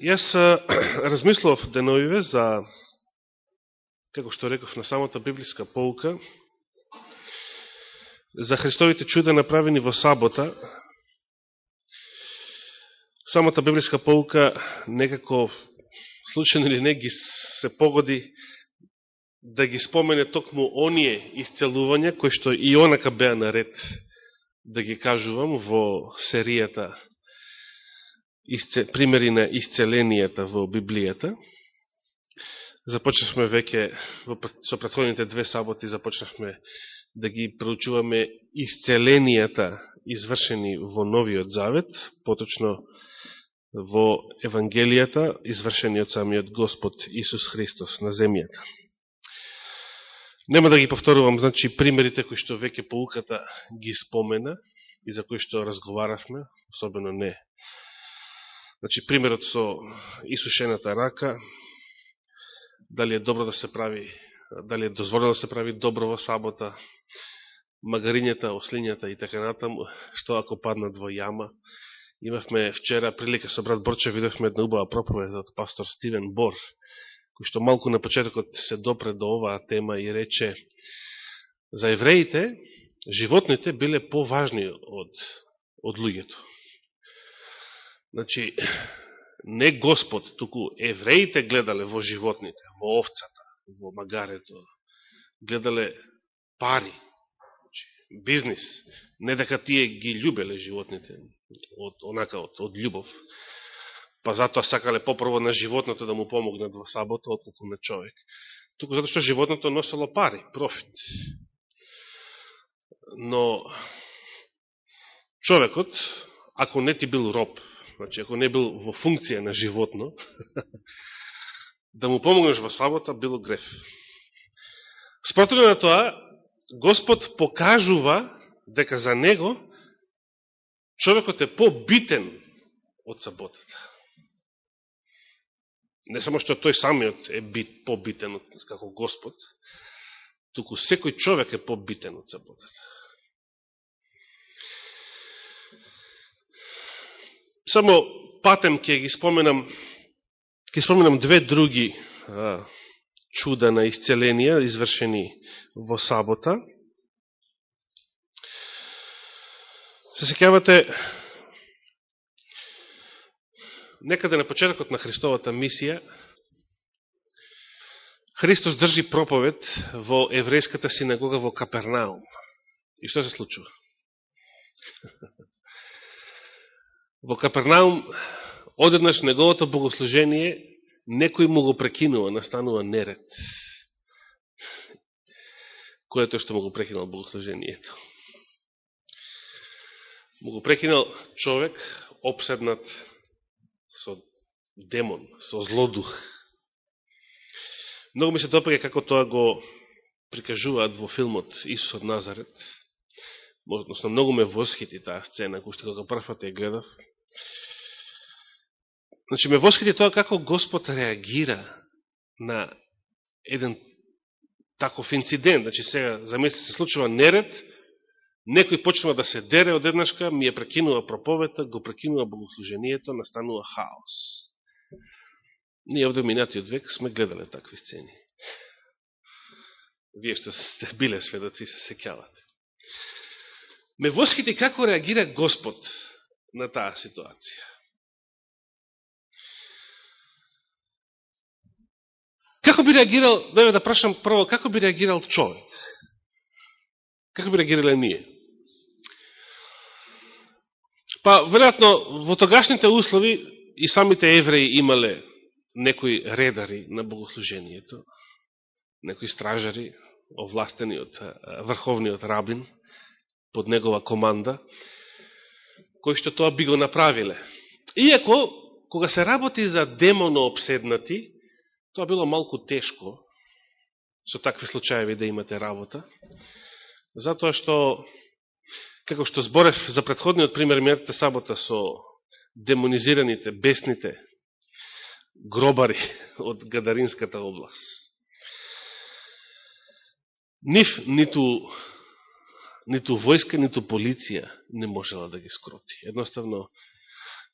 Јас э, размислував деновиве за, како што реков на самата библиска полка, за Христовите чуда направени во сабота. Самата библиска полка некако случайно или не ги се погоди да ги спомене токму оние исцелувања, кои што и онака беа наред да ги кажувам во серијата примери на исцеленијата во Библијата. Започнавме веќе, со претходните две саботи, започнавме да ги проучуваме исцеленијата извршени во Новиот Завет, поточно во Евангелијата, извршени од самиот Господ Исус Христос на земјата. Нема да ги повторувам, значи, примерите кои што веќе поуката ги спомена и за кои што разговаравме, особено не Значи, примерот со исушената рака, дали е добро да се прави, дали е дозволено да се прави добро во сабота, магарињата, ослињата и така натаму, што ако паднат во јама. Имавме вчера прилика со брат Борче, видовме една убава проповед од пастор Стивен Бор, кој што малку на почетокот се допре до оваа тема и рече за евреите, животните биле поважни од, од луѓето. Значи, не Господ, туку евреите гледале во животните, во овцата, во магарето, гледале пари, значи, бизнис, не дека тие ги љубеле животните, од, онака од, од љубов, па затоа сакале попрво на животното да му помогнат во сабота, отколку на човек. Туку затоа што животното носело пари, профит. Но човекот, ако не ти бил роб, значи ако не бил во функција на животно, да му помогнеш во сабота, било греф. Спротивно на тоа, Господ покажува дека за него човекот е побитен од саботата. Не само што тој самиот е бит, побитен од, како Господ, туку секој човек е побитен од саботата. Само патем ќе ги споменам, ќе споменам две други а, чуда на исцеленија, извршени во сабота. Се секјавате, некаде на почетокот на Христовата мисија, Христос држи проповед во еврејската синагога во Капернаум. И што се случува? Во Капернаум, одеднаш неговото богослужение, некој му го прекинува, настанува неред. Кој е тој што му го прекинал богослужението? Му го прекинал човек, обседнат со демон, со злодух. Многу ми се допаѓа како тоа го прикажуваат во филмот Исус од Назарет. Односно, многу ме восхити таа сцена, кој што кога првпат ја гледав. Значи, ме восхити тоа како Господ реагира на еден таков инцидент. Значи, сега, замислете се случува неред, некој почнува да се дере одеднашка, ми ја прекинува проповета, го прекинува богослужението, настанува хаос. Ние овде минатиот век сме гледале такви сцени. Вие што сте биле сведоци се секјавате. Ме восхите како реагира Господ на таа ситуација. Како би реагирал, да да прашам прво, како би реагирал човек? Како би реагирале ние? Па, веројатно, во тогашните услови и самите евреи имале некои редари на богослужението, некои стражари, овластени од врховниот рабин, под негова команда, кои што тоа би го направиле. Иако, кога се работи за демоно обседнати, тоа било малку тешко со такви случаеви да имате работа, затоа што, како што зборев за предходниот пример мерите сабота со демонизираните, бесните гробари од Гадаринската област. Нив, ниту, ниту војска, ниту полиција не можела да ги скроти. Едноставно,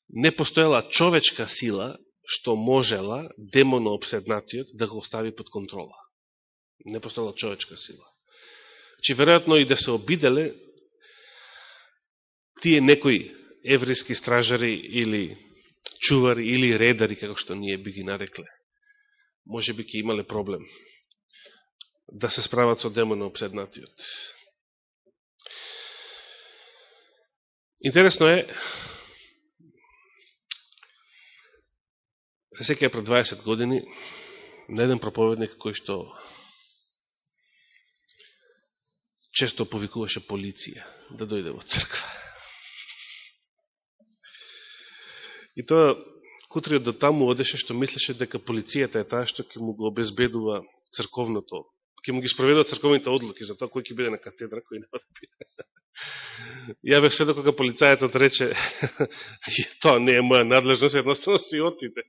не постоела човечка сила што можела демоно обседнатиот да го остави под контрола. Не постоела човечка сила. Чи веројатно и да се обиделе тие некои еврейски стражари или чувари или редари, како што ние би ги нарекле, може би ќе имале проблем да се справат со демона обседнатиот. Интересно е, се секаја пред 20 години, на еден проповедник кој што често повикуваше полиција да дојде во црква. И тоа кутриот до таму одеше што мислеше дека полицијата е таа што ќе му го обезбедува црковното, ќе му ги спроведува црковните одлуки за тоа кој ќе биде на катедра, кој не да биде. Ја бе седо кога полицајецот рече тоа не е моја надлежност, едноставно си отиде.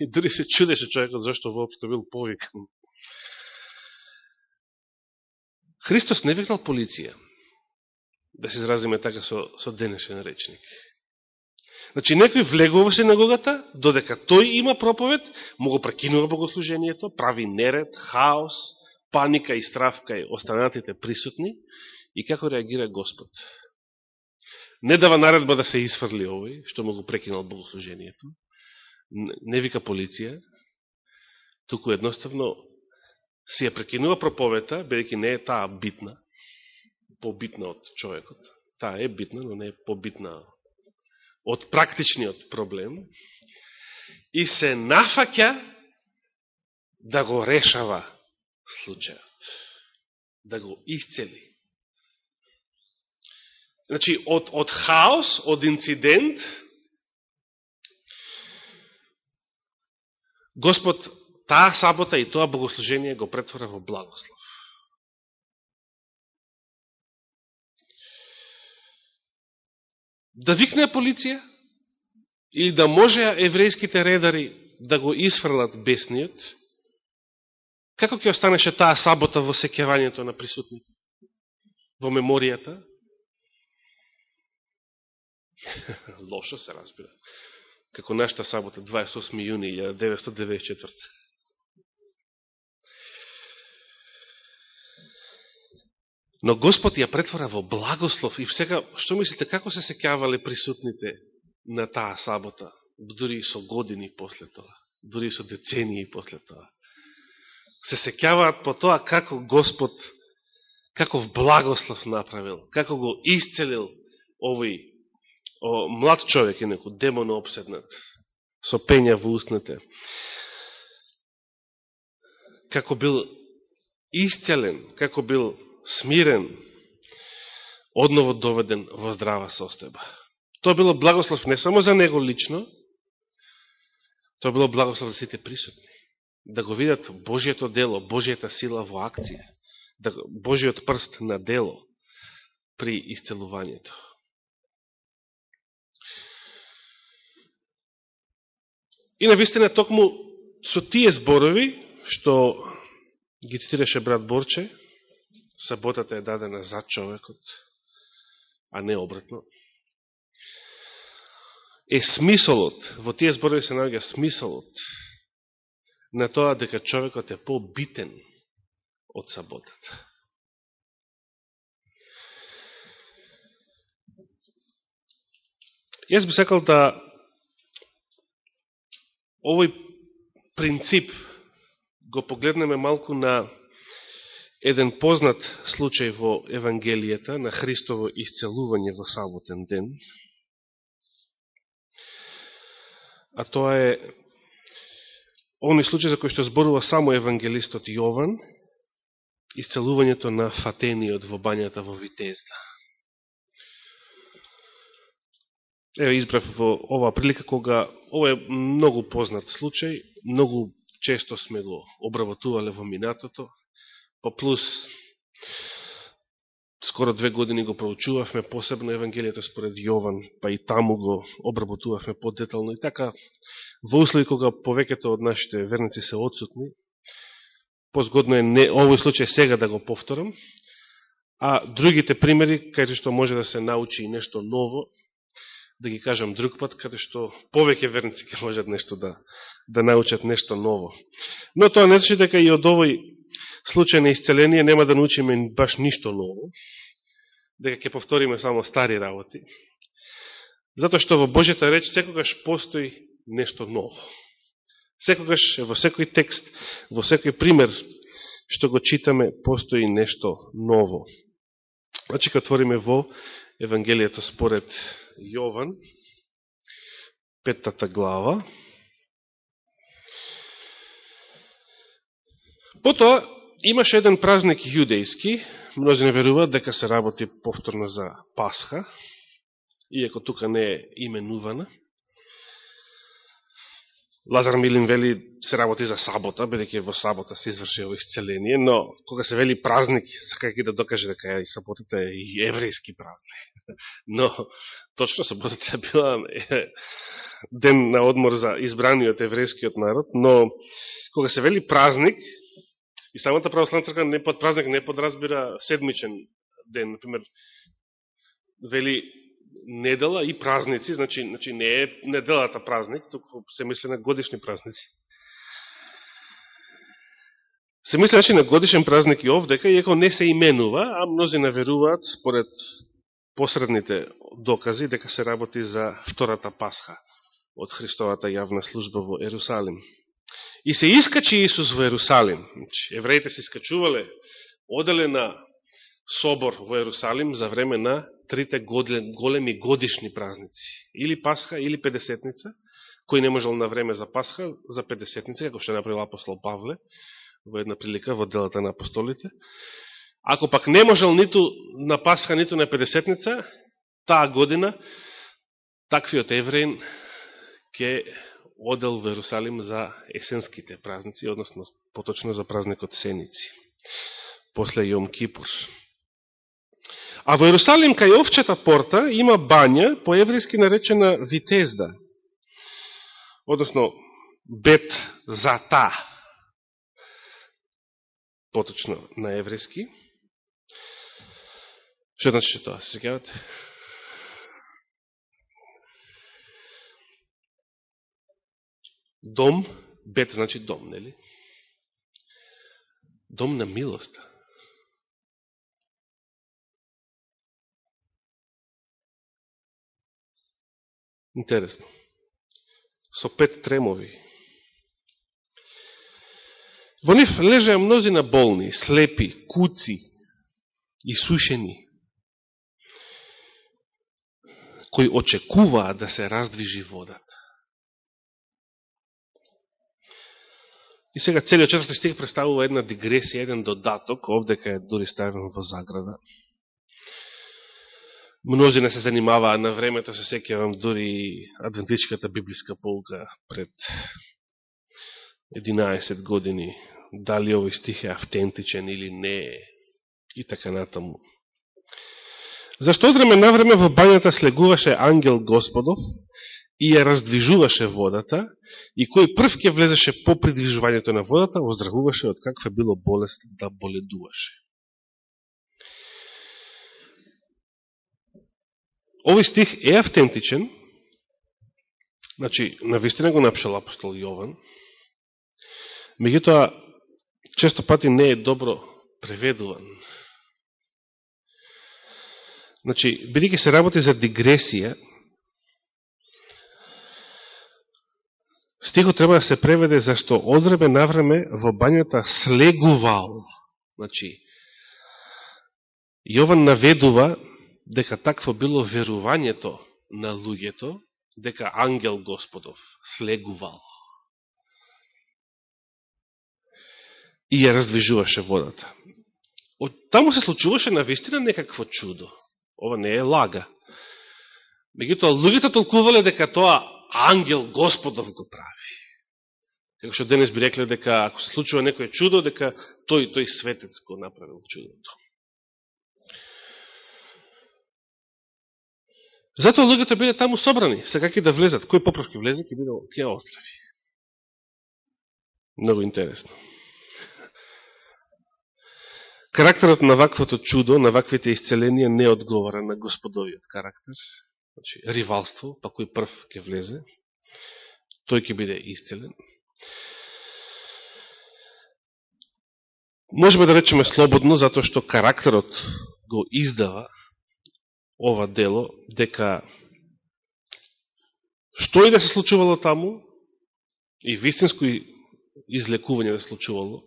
И дури се чудеше човекот зашто воопшто бил повикан. Христос не викнал полиција, да се изразиме така со, со денешен речник. Значи, некој влегува на гогата, додека тој има проповед, му го прекинува богослужението, прави неред, хаос, паника и страв кај останатите присутни, и како реагира Господ. Не дава наредба да се исфрли овој, што му го прекинал богослужението, не вика полиција, туку едноставно си ја прекинува проповета, бидејќи не е таа битна, побитна од човекот. Таа е битна, но не е побитна од практичниот проблем. И се нафаќа да го решава случајот. Да го исцели. Значи, од, од хаос, од инцидент, Господ таа сабота и тоа богослужение го претвора во благослов. Да викне полиција или да може еврејските редари да го изфрлат бесниот, како ќе останеше таа сабота во секјавањето на присутните? Во меморијата? Лошо се разбира. Како нашата сабота 28. јуни 1994. Но Господ ја претвора во благослов и сега, што мислите, како се секјавале присутните на таа сабота, дури и со години после тоа, дури и со децении после тоа. Се секјаваат по тоа како Господ, каков благослов направил, како го исцелил овој о, млад човек инако некој демон обседнат, со пења во устните. Како бил исцелен, како бил смирен, одново доведен во здрава состојба. Тоа било благослов не само за него лично, тоа било благослов за сите присутни. Да го видат Божијето дело, Божијата сила во акција, да, Божиот прст на дело при исцелувањето. И на вистина токму со тие зборови, што ги цитираше брат Борче, саботата е дадена за човекот, а не обратно, е смисолот, во тие зборови се наоѓа смисолот на тоа дека човекот е побитен од саботата. Јас би сакал да овој принцип го погледнеме малку на еден познат случај во Евангелијата на Христово исцелување во саботен ден. А тоа е оној случај за кој што зборува само евангелистот Јован, исцелувањето на фатениот во бањата во Витезда. Ева избрав во оваа прилика кога ова е многу познат случај, многу често сме го обработувале во минатото, По плюс, скоро две години го проучувавме посебно Евангелието според Јован, па и таму го обработувавме подетално. И така, во услови кога повеќето од нашите верници се отсутни, позгодно е не, овој случај сега да го повторам, а другите примери, каде што може да се научи и нешто ново, да ги кажам друг пат, каде што повеќе верници ќе можат нешто да, да научат нешто ново. Но тоа не значи дека и од овој случај на исцеление нема да научиме баш ништо ново, дека ќе повториме само стари работи, затоа што во Божјата реч секогаш постои нешто ново. Секогаш во секој текст, во секој пример што го читаме, постои нешто ново. Значи, кога отвориме во Евангелието според Јован, петтата глава, Потоа, имаше еден празник јудејски, мнози не веруваат дека се работи повторно за Пасха, иако тука не е именувана. Лазар Милин вели се работи за сабота, бидеќи во сабота се изврши ово исцеление, но кога се вели празник, сакајќи да докаже дека и саботата е и еврејски празник. Но точно саботата била ден на одмор за избраниот еврејскиот народ, но кога се вели празник, и самата православна црква не под празник не подразбира седмичен ден, например, вели недела и празници, значи, значи не е неделата празник, туку се мисли на годишни празници. Се мисли значи, на годишен празник и овдека, иако не се именува, а мнози наверуваат, според посредните докази, дека се работи за втората Пасха од Христовата јавна служба во Ерусалим. И се искачи Исус во Ерусалим. Значи, евреите се искачувале, оделе на собор во Ерусалим за време на трите големи годишни празници. Или Пасха, или Педесетница, кој не можел на време за Пасха, за Педесетница, како што направил апостол Павле, во една прилика во делата на апостолите. Ако пак не можел ниту на Пасха, ниту на Педесетница, таа година, таквиот евреин ќе одел во Ерусалим за есенските празници, односно поточно за празникот Сеници, после Јом Кипур. А во Иерусалим, кај овчета порта, има бања, по еврейски наречена Витезда, односно Бет Зата, поточно на еврейски. Што значи тоа, се секавате? Дом, бет значи дом, нели? Дом на милоста. Интересно. Со пет тремови. Во нив лежеа мнозина болни, слепи, куци и сушени, кои очекуваа да се раздвижи водата. И сега целиот четврти стих представува една дигресија, еден додаток, овде кај е дори ставен во заграда мнози не се занимаваа на времето, се секјавам дури адвентичката библиска полка пред 11 години, дали овој стих е автентичен или не е, и така натаму. Зашто од време на време во бањата слегуваше ангел Господов и ја раздвижуваше водата, и кој прв ке влезеше по придвижувањето на водата, оздравуваше од каква било болест да боледуваше. Овој стих е автентичен, значи, навистина го напишал апостол Јован, меѓутоа, често пати не е добро преведуван. Значи, бидеќи се работи за дигресија, стихот треба да се преведе зашто одреме навреме во бањата слегувал. Значи, Јован наведува дека такво било верувањето на луѓето, дека ангел Господов слегувал и ја раздвижуваше водата. Од таму се случуваше на вистина некакво чудо. Ова не е лага. Меѓутоа, луѓето толкувале дека тоа ангел Господов го прави. Како што денес би рекле дека ако се случува некој чудо, дека тој тој светец го направил чудото. Затоа луѓето биле таму собрани, сега ќе да влезат. Кој попрошки ќе влезе, ќе биде ќе оздрави. Много интересно. Карактерот на ваквото чудо, на ваквите исцеленија не одговара на господовиот карактер, значи, ривалство, па кој прв ќе влезе, тој ќе биде исцелен. Можеме да речеме слободно, затоа што карактерот го издава ова дело, дека што и да се случувало таму, и вистинско излекување да се случувало,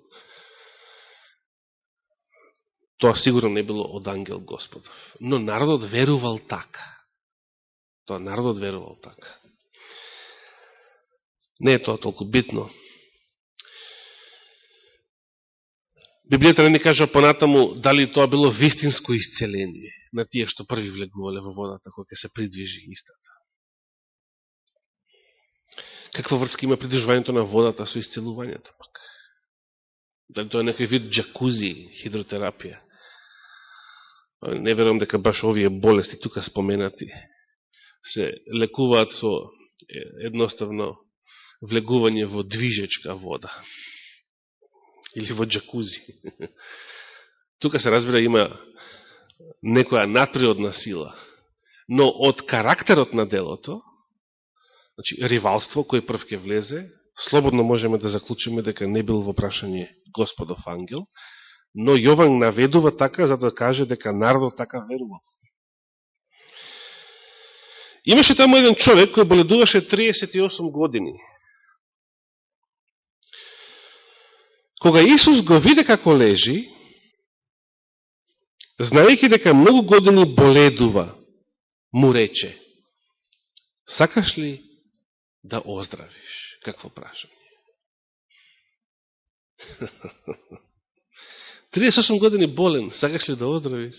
тоа сигурно не било од ангел Господов. Но народот верувал така. Тоа народот верувал така. Не е тоа толку битно. Библијата не ни кажа понатаму дали тоа било вистинско исцеление на тие што први влегувале во водата кога ќе се придвижи истата. Каква врска има придвижувањето на водата со исцелувањето пак? Дали тоа е некој вид джакузи, хидротерапија? Не верувам дека баш овие болести тука споменати се лекуваат со едноставно влегување во движечка вода. Или во джакузи. Тука се разбира има некоја надприродна сила. Но од карактерот на делото, значи ривалство кој прв ке влезе, слободно можеме да заклучиме дека не бил во прашање Господов ангел, но Јован наведува така за да каже дека народот така верувал. Имаше таму еден човек кој боледуваше 38 години. Кога Исус го виде како лежи, знаејќи дека многу години боледува, му рече, сакаш ли да оздравиш? Какво прашање? 38 години болен, сакаш ли да оздравиш?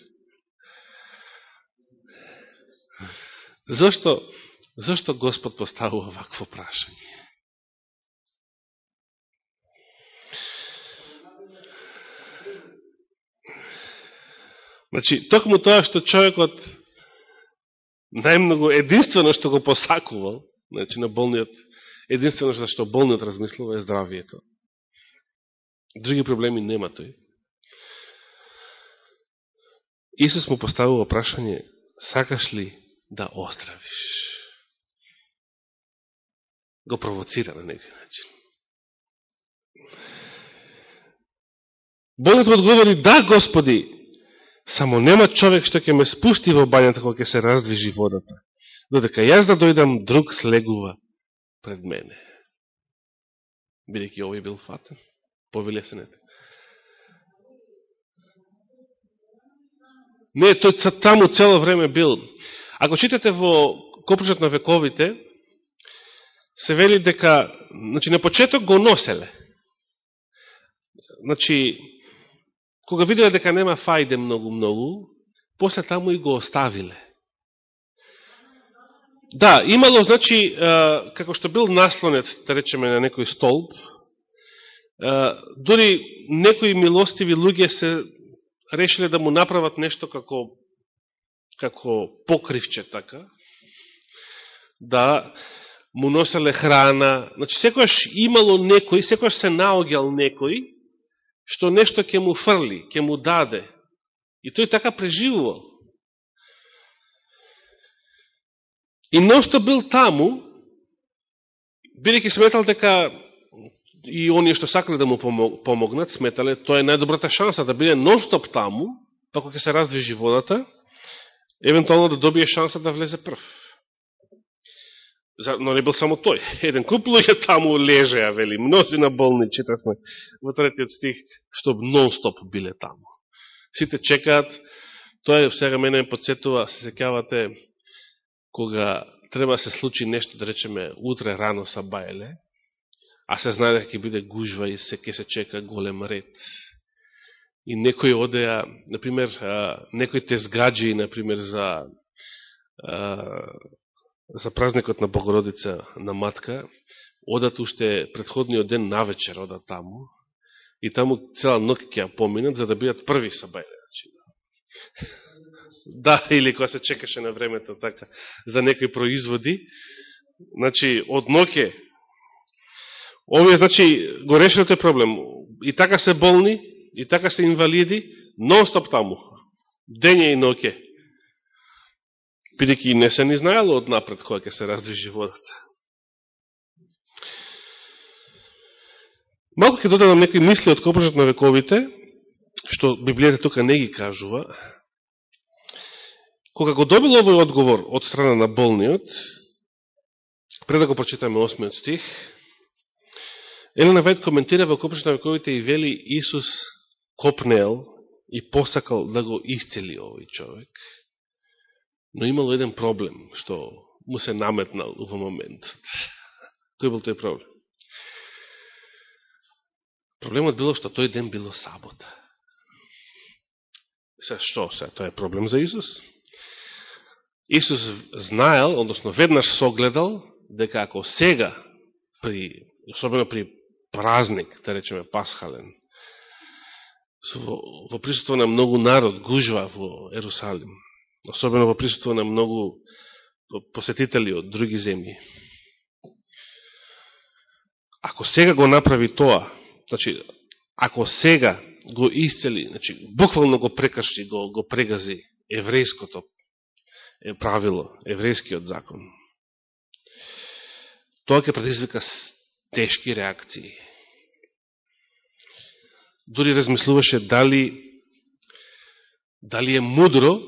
Зошто, зошто Господ поставува вакво прашање? Значи, токму тоа што човекот најмногу единствено што го посакувал, значи на болниот, единствено за што болниот размислува е здравието. Други проблеми нема тој. Исус му поставува прашање, сакаш ли да оздравиш? Го провоцира на некој начин. Болниот му одговори, да, Господи, само нема човек што ќе ме спусти во бањата кога ќе се раздвижи водата, додека јас да дојдам, друг слегува пред мене. Бидеќи овој бил фатен, Повелесенете. Не, тој таму цело време бил. Ако читате во Копружот на вековите, се вели дека, значи, на почеток го носеле. Значи, кога виделе дека нема фајде многу-многу, после таму и го оставиле. Да, имало, значи, како што бил наслонет, да речеме, на некој столб, дори некои милостиви луѓе се решиле да му направат нешто како како покривче така, да му носеле храна, значи секојаш имало некој, секојаш се наогел некој, што нешто ќе му фрли, ќе му даде. И тој така преживувал. И носто бил таму, бидеќи сметал дека и оние што сакале да му помогнат, сметале, тоа е најдобрата шанса да биде нон-стоп таму, како ќе се раздвижи водата, евентуално да добие шанса да влезе прв. Но не бил само тој. Еден куп луѓе таму лежеа, вели, мнозина болни, читавме во третиот стих, што нон-стоп биле таму. Сите чекаат, тоа е сега мене подсетува, се секавате, кога треба се случи нешто, да речеме, утре рано са баеле, а се знае дека ќе биде гужва и се ќе се чека голем ред. И некој одеа, например, некој те згаджи, например, за за празникот на Богородица на Матка, одат уште предходниот ден на вечер, одат таму, и таму цела ноќ ќе ја поминат, за да бидат први са бајле. Значи, да. да, или кога се чекаше на времето така, за некои производи, значи, од ноке Овие, значи, го решил тој проблем. И така се болни, и така се инвалиди, нон-стоп таму. Дење и ноке бидеќи не се ни знаело од напред која ќе се раздвижи водата. Малко ќе додадам некои мисли од копржат на вековите, што Библијата тука не ги кажува. Кога го добил овој одговор од страна на болниот, пред да го прочитаме 8 стих, Елена Вајд коментира во копршот на вековите и вели Исус копнел и посакал да го исцели овој човек, но имало еден проблем што му се наметнал во моментот. Кој бил тој проблем? Проблемот било што тој ден било сабота. Се, што се? Тоа е проблем за Исус? Исус знаел, односно веднаш согледал, дека ако сега, при, особено при празник, да речеме пасхален, во, во присутство на многу народ, гужва во Ерусалим, особено во присутство на многу посетители од други земји. Ако сега го направи тоа, значи, ако сега го исцели, значи, буквално го прекрши, го, го прегази еврејското правило, еврејскиот закон, тоа ќе предизвика тешки реакции. Дори размислуваше дали дали е мудро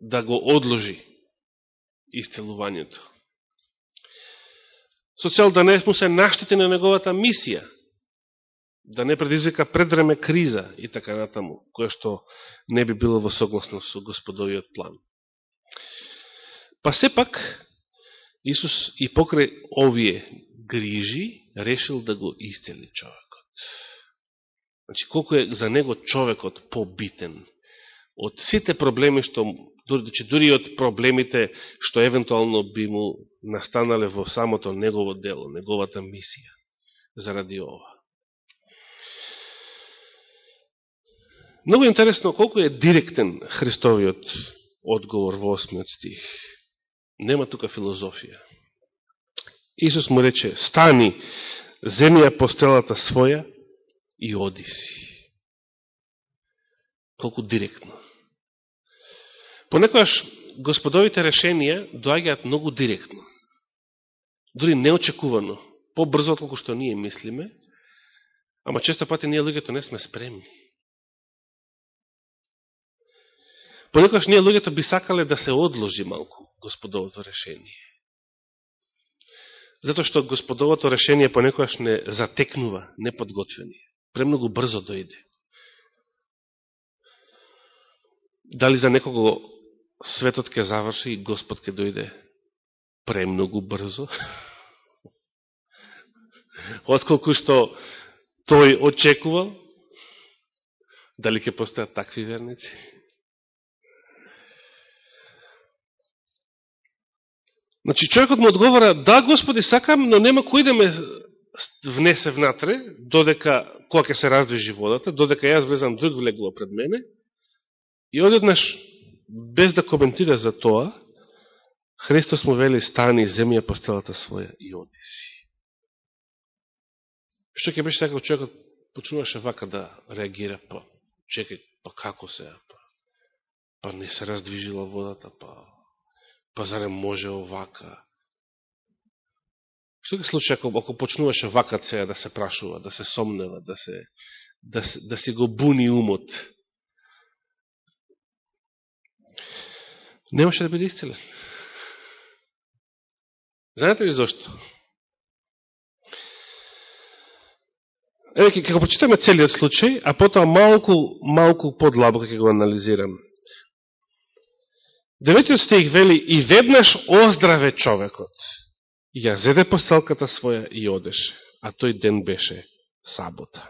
да го одложи исцелувањето. Со цел да не му се наштити на неговата мисија, да не предизвика предреме криза и така натаму, која што не би било во согласност со господовиот план. Па сепак, Исус и покрај овие грижи решил да го исцели човекот. Значи, колко е за него човекот побитен од сите проблеми што дури значи, дури од проблемите што евентуално би му настанале во самото негово дело, неговата мисија заради ова. Много интересно колку е директен Христовиот одговор во 8 стих. Нема тука филозофија. Исус му рече, стани, земја постелата своја и оди си. Колку директно. Понекојаш господовите решенија доаѓаат многу директно. Дори неочекувано. По-брзо од колку што ние мислиме, ама често пати ние луѓето не сме спремни. Понекојаш ние луѓето би сакале да се одложи малку господовото решение. Зато што господовото решение понекојаш не затекнува, неподготвени. Премногу брзо дојде. Дали за некого светот ќе заврши и Господ ќе дојде премногу брзо? Отколку што тој очекувал? Дали ке постојат такви верници? Значи, човекот му одговора, да, Господи, сакам, но нема кој да ме внесе внатре, додека, кога ќе се раздвижи водата, додека јас влезам друг влегува пред мене, и одеднаш, без да коментира за тоа, Христос му вели, стани земја постелата своја и оди си. Што ќе беше така, човекот почнуваше вака да реагира, па, чекај, па како се, па, па не се раздвижила водата, па па зарем може овака? Што ќе случи ако, ако почнуваше вака сега да се прашува, да се сомнева, да, се, да, да си го буни умот? Немаше да биде исцелен. Знаете ли зашто? Еве, ќе го почитаме целиот случај, а потоа малку, малку подлабоко ќе го анализирам. Деветиот стих вели и веднаш оздраве човекот. Ја зеде постелката своја и одеше, а тој ден беше сабота.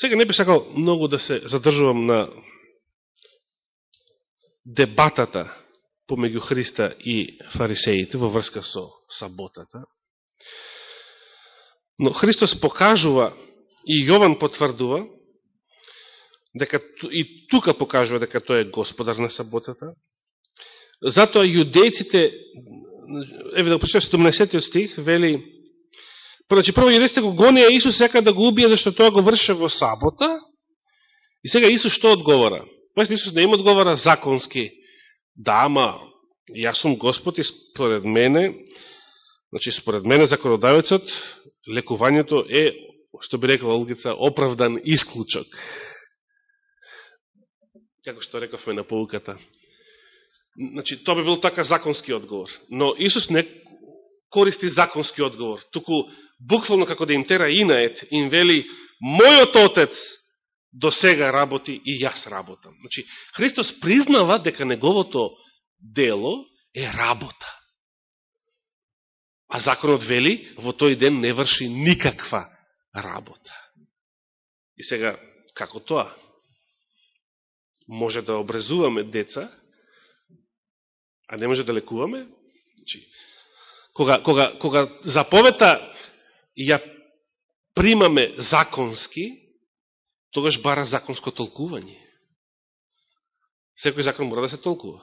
Сега не би сакал многу да се задржувам на дебатата помеѓу Христа и фарисеите во врска со саботата. Но Христос покажува и Јован потврдува дека и тука покажува дека тој е господар на саботата. Затоа јудејците, еве да прочитам 17 стих, вели, значи прво јудејците го гонија Исус сека да го убија, зашто тоа го врше во сабота, И сега Исус што одговора? Пајте, Исус не им одговора законски. Да, ама, јас сум Господ и според мене, значи според мене законодавецот, лекувањето е, што би рекла Олгица, оправдан исклучок. Како што рековме на полуката. Значи, тоа би бил така законски одговор. Но Исус не користи законски одговор, туку буквално како да им тера инает, им вели, мојот отец до сега работи и јас работам. Значи, Христос признава дека неговото дело е работа. А законот вели, во тој ден не врши никаква работа. И сега, како тоа? Може да образуваме деца, а не може да лекуваме? Значи, кога, кога, кога заповета ја примаме законски, тогаш бара законско толкување. Секој закон мора да се толкува.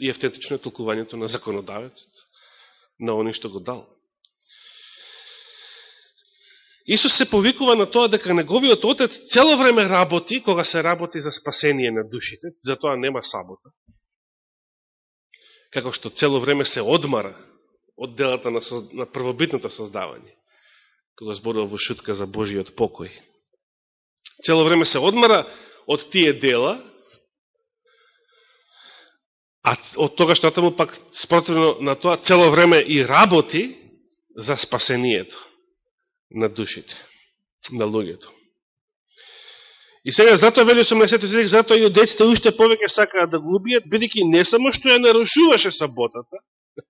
И ефтетично е толкувањето на законодавецот, на оној што го дал. Исус се повикува на тоа дека неговиот отец цело време работи, кога се работи за спасение на душите, затоа нема сабота. Како што цело време се одмара од делата на, на првобитното создавање, кога зборува во шутка за Божиот покој цело време се одмара од тие дела, а од тогаш натаму пак спротивно на тоа цело време и работи за спасението на душите, на луѓето. И сега затоа вели 18 стих, затоа и од деците уште повеќе сакаат да го убијат, бидејќи не само што ја нарушуваше саботата,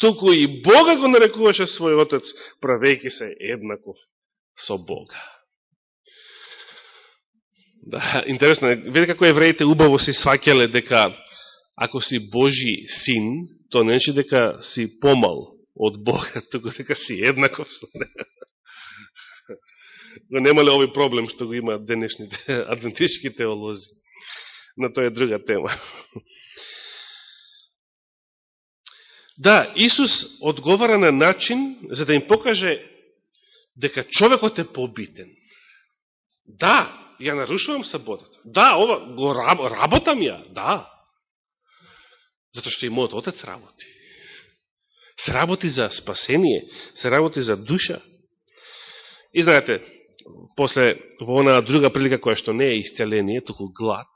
туку и Бога го нарекуваше свој отец, правејќи се еднаков со Бога. Да, интересно е. види како евреите убаво си свакеле дека ако си Божи син, то не значи дека си помал од Бога, туку дека си еднаков со него. Го немале овој проблем што го има денешните адвентистички теолози. Но тоа е друга тема. Да, Исус одговара на начин за да им покаже дека човекот е побитен. Да, ја нарушувам саботата. Да, ова, го работам ја, да. Затоа што и мојот отец работи. Се работи за спасение, се работи за душа. И знаете, после во она друга прилика која што не е исцеление, туку глад,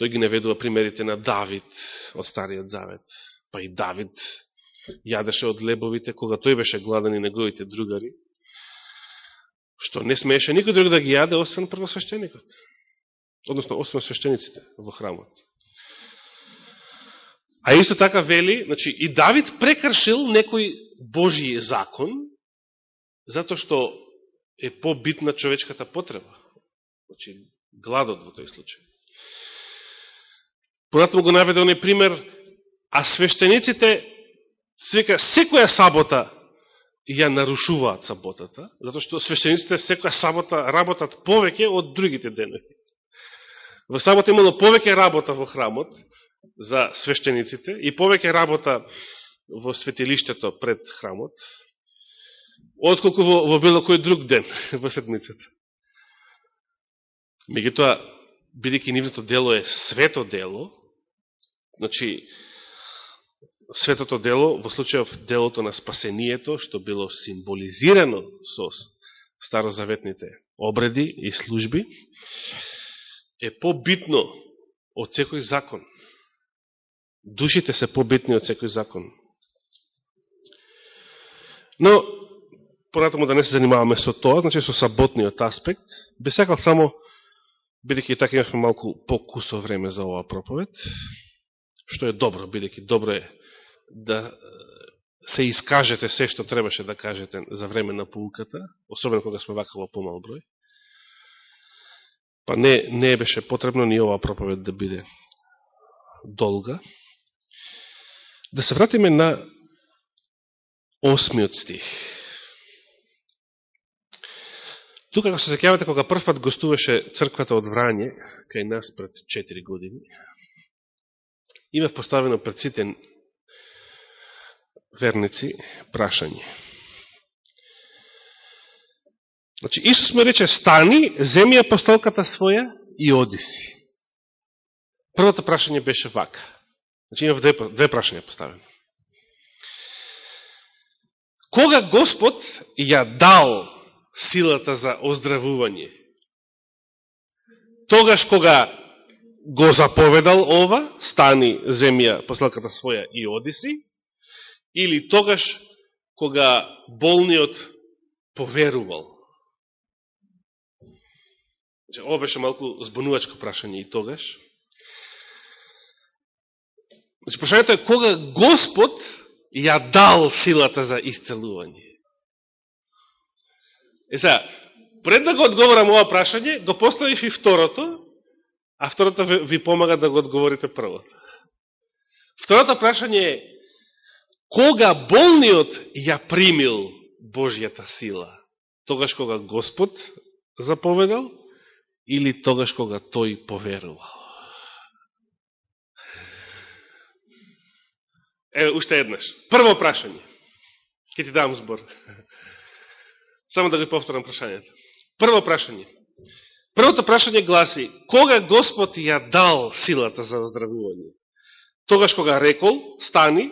тој ги наведува примерите на Давид од Стариот Завет. Па и Давид јадеше од лебовите, кога тој беше гладен и неговите другари што не смееше никој друг да ги јаде, освен првосвещеникот. Односно, освен свещениците во храмот. А исто така вели, значи, и Давид прекршил некој Божи закон, затоа што е побитна човечката потреба. Значи, гладот во тој случај. Понатаму го наведе оној пример, а свештениците, свека, секоја сабота ја нарушуваат саботата, затоа што свештениците секоја сабота работат повеќе од другите денови. Во сабота имало повеќе работа во храмот за свештениците и повеќе работа во светилиштето пред храмот, отколку во, во било кој друг ден во седмицата. Меѓутоа, бидеќи нивното дело е свето дело, значи, светото дело, во случајов делото на спасението, што било символизирано со старозаветните обреди и служби, е побитно од секој закон. Душите се побитни од секој закон. Но, понатаму да не се занимаваме со тоа, значи со саботниот аспект, би сакал само, бидеќи така имавме малку покусо време за оваа проповед, што е добро, бидеќи добро е да се искажете се што требаше да кажете за време на пулката, особено кога сме вакало помал број. Па не, не беше потребно ни оваа проповед да биде долга. Да се вратиме на осмиот стих. Тука, ако се секјавате, кога прв пат гостуваше црквата од Врање, кај нас пред 4 години, имав поставено пред сите верници, прашање. Значи, Исус ме рече, стани, земи апостолката своја и оди си. Првото прашање беше вака. Значи, има две, две прашања поставени. Кога Господ ја дал силата за оздравување? Тогаш кога го заповедал ова, стани земја послаката своја и одиси, или тогаш кога болниот поверувал? Значи, ова беше малку збунувачко прашање и тогаш. Значи, прашањето е кога Господ ја дал силата за исцелување. Е сега, пред да го одговорам ова прашање, го поставив и второто, а второто ви помага да го одговорите првото. Второто прашање е, кога болниот ја примил Божјата сила? Тогаш кога Господ заповедал или тогаш кога тој поверувал? Е, уште еднаш. Прво прашање. Ке ти дам збор. Само да го повторам прашањето. Прво прашање. Првото прашање гласи, кога Господ ја дал силата за оздравување? Тогаш кога рекол, стани,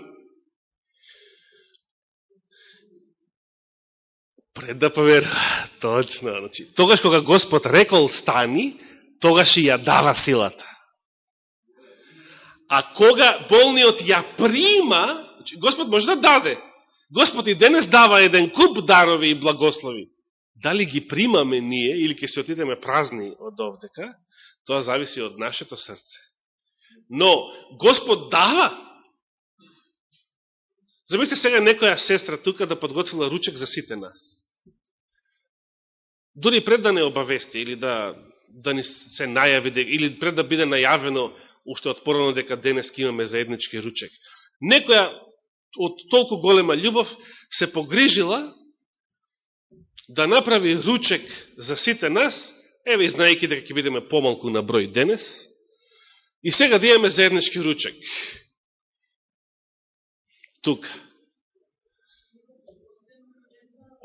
пред да поверува. Точно. Значи, тогаш кога Господ рекол, стани, тогаш и ја дава силата. А кога болниот ја прима, значи, Господ може да даде. Господ и денес дава еден куп дарови и благослови. Дали ги примаме ние или ќе се отидеме празни од овдека, тоа зависи од нашето срце. Но Господ дава. Замислите сега некоја сестра тука да подготвила ручек за сите нас. Дори пред да не обавести или да, да ни се најави, или пред да биде најавено уште од порано дека денес имаме заеднички ручек. Некоја од толку голема љубов се погрижила да направи ручек за сите нас, еве знаеки дека ќе бидеме помалку на број денес, и сега да имаме заеднички ручек. Тук.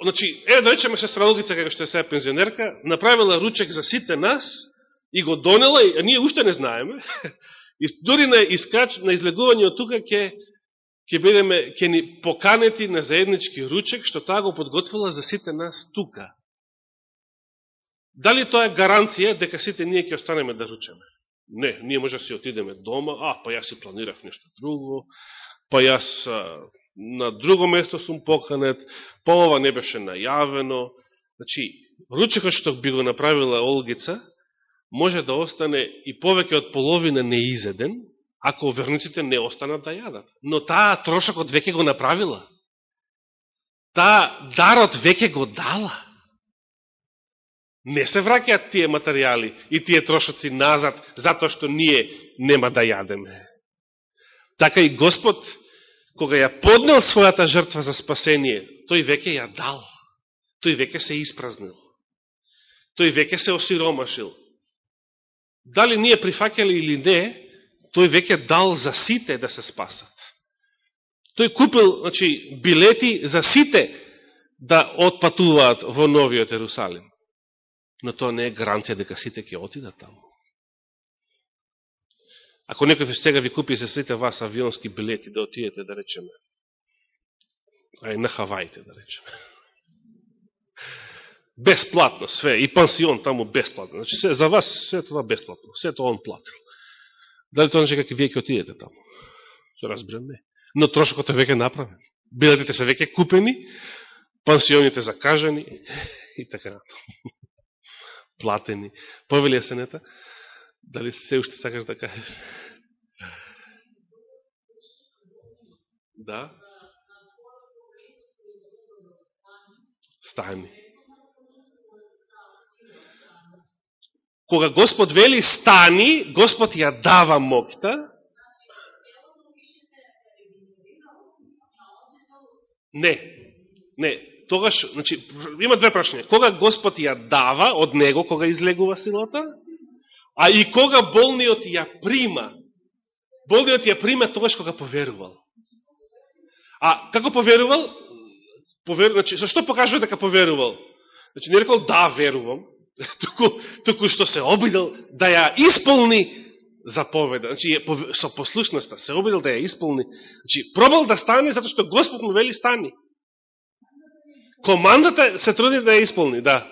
Значи, е да речеме сестра Олгица, како што е сега пензионерка, направила ручек за сите нас и го донела, а ние уште не знаеме, и дури на, искач, на излегување од тука ќе ќе бидеме, ќе ни поканети на заеднички ручек, што таа го подготвила за сите нас тука. Дали тоа е гаранција дека сите ние ќе останеме да ручеме? Не, ние може да си отидеме дома, а, па јас си планирав нешто друго, па јас на друго место сум поканет, по ова не беше најавено. Значи, ручекот што би го направила Олгица, може да остане и повеќе од половина неизеден, ако верниците не останат да јадат. Но таа трошокот веќе го направила. Таа дарот веќе го дала. Не се враќаат тие материјали и тие трошоци назад, затоа што ние нема да јадеме. Така и Господ, кога ја поднел својата жртва за спасение, тој веќе ја дал. Тој веќе се испразнил. Тој веќе се осиромашил. Дали ние прифакели или не, тој веќе дал за сите да се спасат. Тој купил значи, билети за сите да отпатуваат во новиот Ерусалим. Но тоа не е гаранција дека сите ќе отидат таму. Ако некој сега ви купи за сите вас авионски билети да отидете, да речеме, ај на Хаваите, да речеме. Бесплатно све, и пансион таму бесплатно. Значи, се, за вас се това бесплатно, се тоа он платил. Дали тоа значи како вие ќе отидете таму? Се разбирам не. Но трошокот е веќе направен. Билетите се веќе купени, пансионите закажани и така натаму. Платени. Повели есенета, дали се уште сакаш да кажеш? Да? Стани. кога Господ вели стани, Господ ја дава моќта, не, не, тогаш, значи, има две прашања. Кога Господ ја дава од Него, кога излегува силата, а и кога болниот ја прима, болниот ја прима тогаш кога поверувал. А како поверувал? Повер... Значи, што покажува дека поверувал? Значи, не рекол да верувам, туку, туку што се обидел да ја исполни заповеда. Значи, со послушноста се обидел да ја исполни. Значи, пробал да стане, затоа што Господ му вели стани. Командата се труди да ја исполни, да.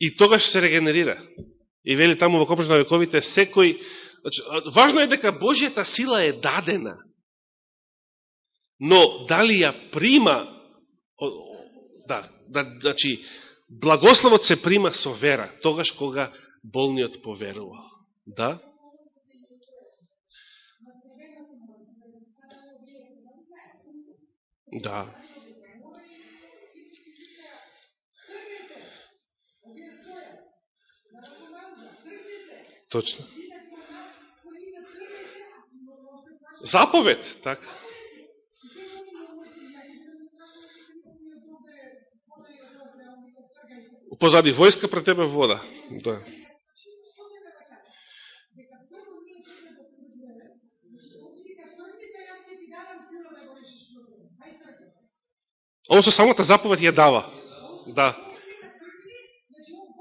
И тогаш се регенерира. И вели таму во Копрш на вековите, секој... Значи, важно е дека Божијата сила е дадена. Но дали ја прима... Да, да, значи, благословот се прима со вера, тогаш кога болниот поверува. Да? Да. Точно. Заповед, така. Позади војска пред тебе вода. Да. Ово со самата заповед ја дава. Да.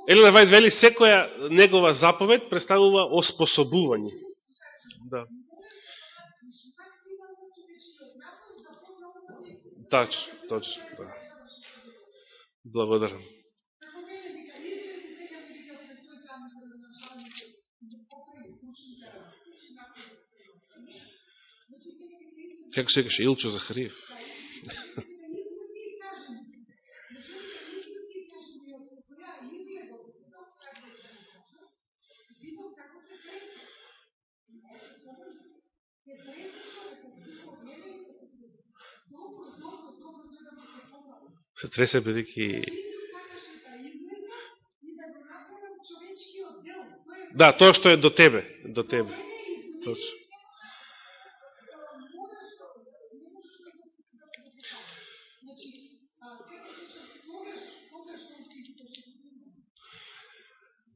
Елена Вајд вели, секоја негова заповед представува оспособување. Да. Точно, точно, да. Благодарам. Како се каше Илчо Захариев? се тресе бидејќи. Да, тоа што е до тебе, до тебе. Точно.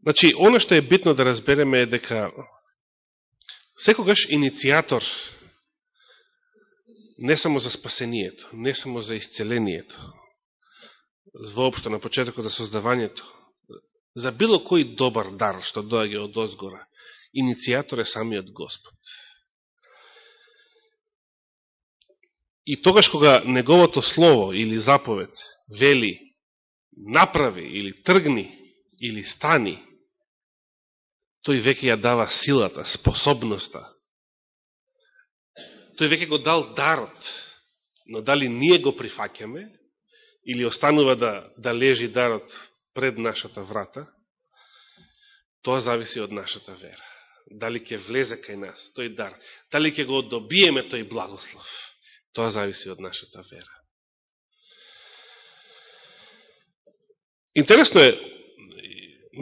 Значи, оно што е битно да разбереме е дека секогаш иницијатор не само за спасението, не само за исцелението, воопшто на почетокот за создавањето, за било кој добар дар што доаѓа од озгора, иницијатор е самиот Господ. И тогаш кога неговото слово или заповед вели направи или тргни или стани, тој веќе ја дава силата, способноста. Тој веќе го дал дарот, но дали ние го прифакеме, или останува да, да лежи дарот пред нашата врата, тоа зависи од нашата вера. Дали ќе влезе кај нас тој дар, дали ќе го добиеме тој благослов, тоа зависи од нашата вера. Интересно е,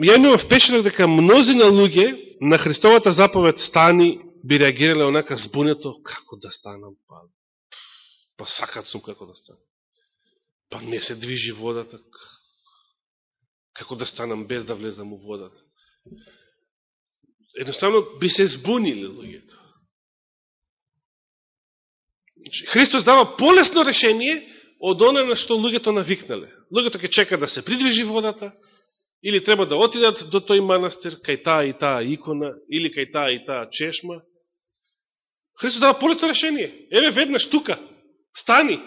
ја имам впечатлок дека мнози на луѓе на Христовата заповед стани би реагирале онака збунето, како да станам, па, па сакат сум како да станам. Па не се движи водата. Како да станам без да влезам у водата? Едноставно би се збунили луѓето. Значи, Христос дава полесно решение од оне на што луѓето навикнале. Луѓето ќе чека да се придвижи водата, или треба да отидат до тој манастир, кај таа и таа икона, или кај таа и таа чешма. Христос дава полесно решение. Еве веднаш тука, стани,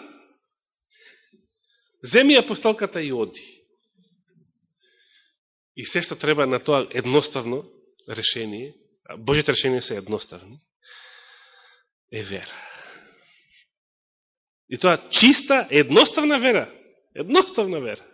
Земи апостолката и оди. И се што треба на тоа едноставно решение, Божите решение се едноставни, е вера. И тоа чиста, едноставна вера. Едноставна вера.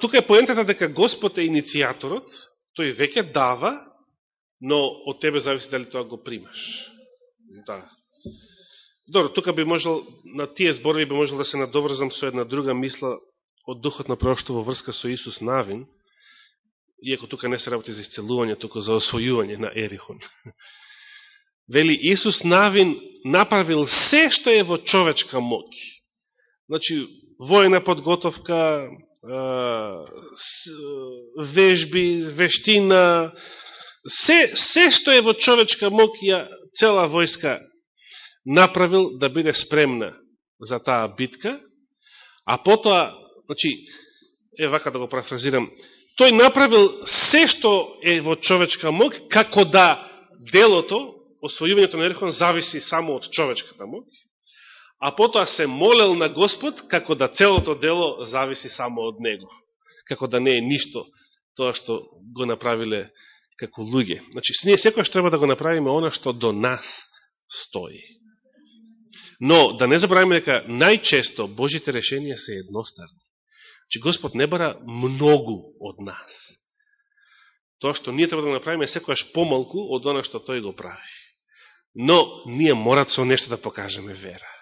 Тука е поентата дека Господ е иницијаторот, тој веќе дава, но од тебе зависи дали тоа го примаш. Да. Добро, тука би можел, на тие зборови би можел да се надоврзам со една друга мисла од духот на пророќство во врска со Исус Навин, иако тука не се работи за исцелување, туку за освојување на Ерихон. Вели, Исус Навин направил се што е во човечка моќ. Значи, војна подготовка, вежби, вештина, се, се што е во човечка моќ, ја цела војска направил да биде спремна за таа битка, а потоа, значи, е вака да го парафразирам, тој направил се што е во човечка мог, како да делото, освојувањето на Ерихон, зависи само од човечката мог, а потоа се молел на Господ, како да целото дело зависи само од Него. Како да не е ништо тоа што го направиле како луѓе. Значи, ние секојаш треба да го направиме она што до нас стои. Но, да не забравиме дека најчесто Божите решенија се едноставни че Господ не бара многу од нас. Тоа што ние треба да направиме секојаш помалку од оно што тој го прави. Но ние морат со нешто да покажеме вера.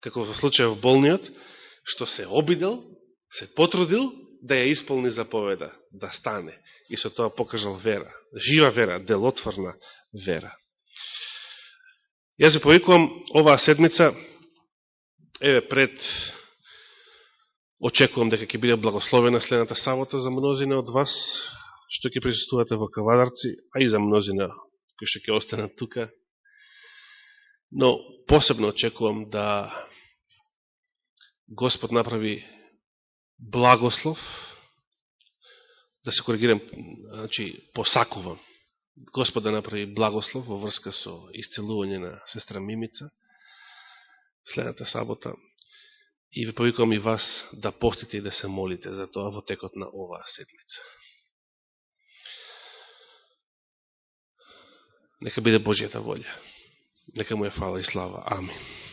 Како во случај во болниот, што се обидел, се потрудил да ја исполни заповеда, да стане. И со тоа покажал вера. Жива вера, делотворна вера. Јас ви повикувам оваа седмица, еве пред Очекувам дека ќе биде благословена следната сабота за мнозина од вас, што ќе присуствувате во Кавадарци, а и за мнозина кои што ќе останат тука. Но посебно очекувам да Господ направи благослов, да се коригирам, значи, посакувам, Господ да направи благослов во врска со исцелување на сестра Мимица следната сабота И ви повикувам и вас да постите и да се молите за тоа во текот на оваа седмица. Нека биде Божијата волја. Нека му е фала и слава. Амин.